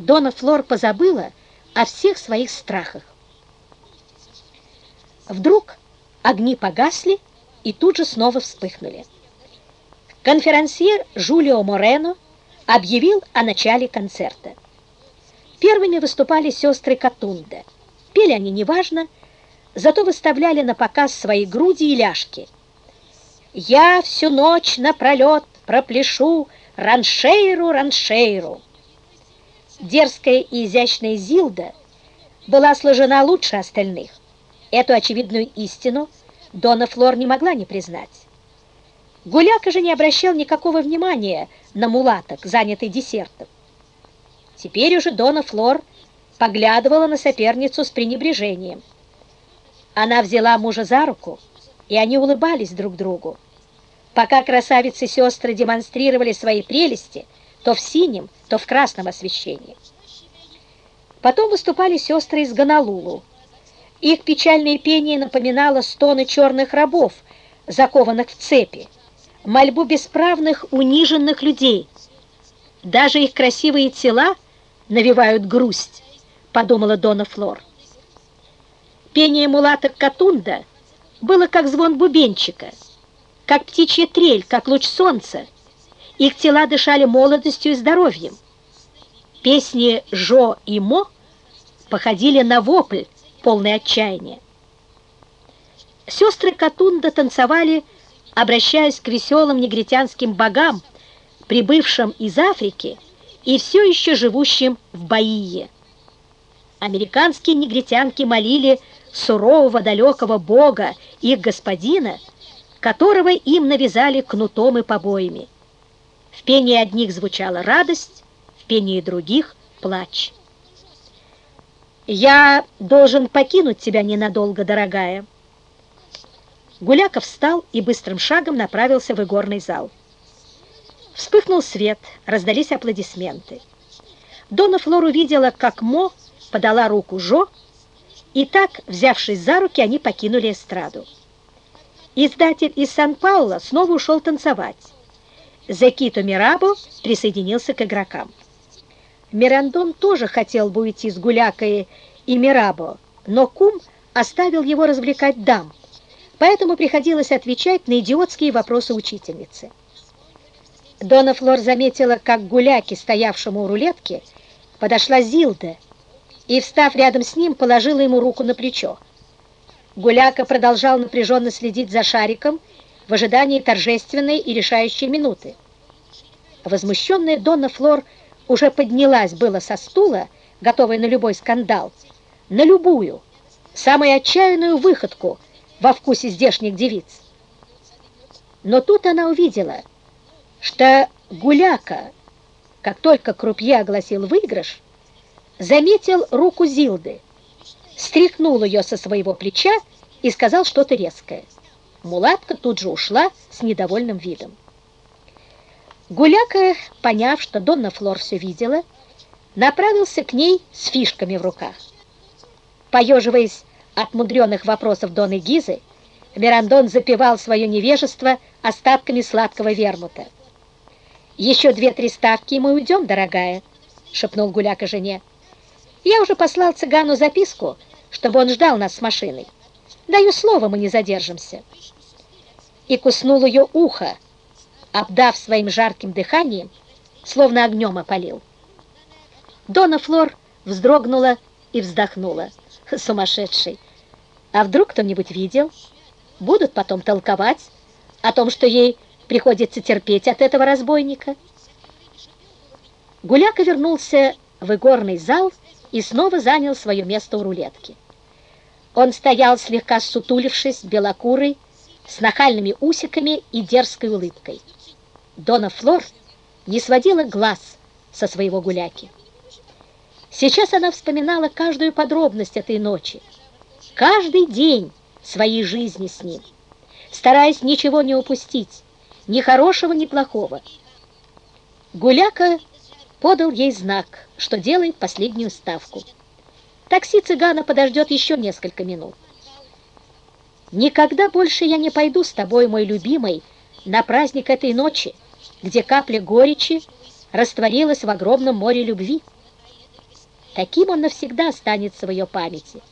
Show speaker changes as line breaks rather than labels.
Дона Флор позабыла о всех своих страхах. Вдруг огни погасли и тут же снова вспыхнули. Конферансье Жулио Морено объявил о начале концерта. Первыми выступали сестры Катунда. Пели они неважно, зато выставляли на показ свои груди и ляжки. «Я всю ночь напролет пропляшу раншейру, раншейру». Дерзкая и изящная Зилда была сложена лучше остальных. Эту очевидную истину Дона Флор не могла не признать. Гуляка же не обращал никакого внимания на мулаток, занятый десертом. Теперь уже Дона Флор поглядывала на соперницу с пренебрежением. Она взяла мужа за руку, и они улыбались друг другу. Пока красавицы-сестры демонстрировали свои прелести, то в синем, то в красном освещении. Потом выступали сестры из Гонолулу. Их печальное пение напоминало стоны черных рабов, закованных в цепи, мольбу бесправных, униженных людей. Даже их красивые тела навевают грусть, подумала Дона Флор. Пение мулаток Катунда было как звон бубенчика, как птичья трель, как луч солнца. Их тела дышали молодостью и здоровьем. Песни Жо и Мо походили на вопль, полный отчаяния. Сестры Катунда танцевали, обращаясь к веселым негритянским богам, прибывшим из Африки и все еще живущим в Баие. Американские негритянки молили сурового далекого бога, их господина, которого им навязали кнутом и побоями. В пении одних звучала радость, в пении других — плач. «Я должен покинуть тебя ненадолго, дорогая». Гуляков встал и быстрым шагом направился в игорный зал. Вспыхнул свет, раздались аплодисменты. Дона Флор увидела, как Мо подала руку Жо, и так, взявшись за руки, они покинули эстраду. Издатель из Сан-Пауло снова ушел танцевать. Зекито Мирабо присоединился к игрокам. Мирандон тоже хотел бы уйти с Гулякой и Мирабо, но кум оставил его развлекать дам, поэтому приходилось отвечать на идиотские вопросы учительницы. Дона Флор заметила, как Гуляки, стоявшему у рулетки, подошла Зилда, и, встав рядом с ним, положила ему руку на плечо. Гуляка продолжал напряженно следить за шариком в ожидании торжественной и решающей минуты. Возмущенная Донна Флор уже поднялась было со стула, готовая на любой скандал, на любую, самую отчаянную выходку во вкусе здешних девиц. Но тут она увидела, что Гуляка, как только Крупье огласил выигрыш, заметил руку Зилды, стряхнул ее со своего плеча и сказал что-то резкое. Мулатка тут же ушла с недовольным видом. Гуляка, поняв, что Донна Флор все видела, направился к ней с фишками в руках. Поеживаясь от мудреных вопросов Доны Гизы, Мирандон запивал свое невежество остатками сладкого вермута. «Еще две-три ставки, и мы уйдем, дорогая», — шепнул Гуляка жене. Я уже послал цыгану записку, чтобы он ждал нас с машиной. Даю слово, мы не задержимся. И куснул ее ухо, обдав своим жарким дыханием, словно огнем опалил. Дона Флор вздрогнула и вздохнула. Сумасшедший! А вдруг кто-нибудь видел? Будут потом толковать о том, что ей приходится терпеть от этого разбойника. Гуляка вернулся в игорный зал и снова занял свое место у рулетки. Он стоял, слегка сутулившись, белокурый, с нахальными усиками и дерзкой улыбкой. Дона Флор не сводила глаз со своего гуляки. Сейчас она вспоминала каждую подробность этой ночи, каждый день своей жизни с ним, стараясь ничего не упустить, ни хорошего, ни плохого. Гуляка подал ей знак, что делает последнюю ставку. Такси цыгана подождет еще несколько минут. Никогда больше я не пойду с тобой, мой любимый, на праздник этой ночи, где капля горечи растворилась в огромном море любви. Таким он навсегда останется в ее памяти –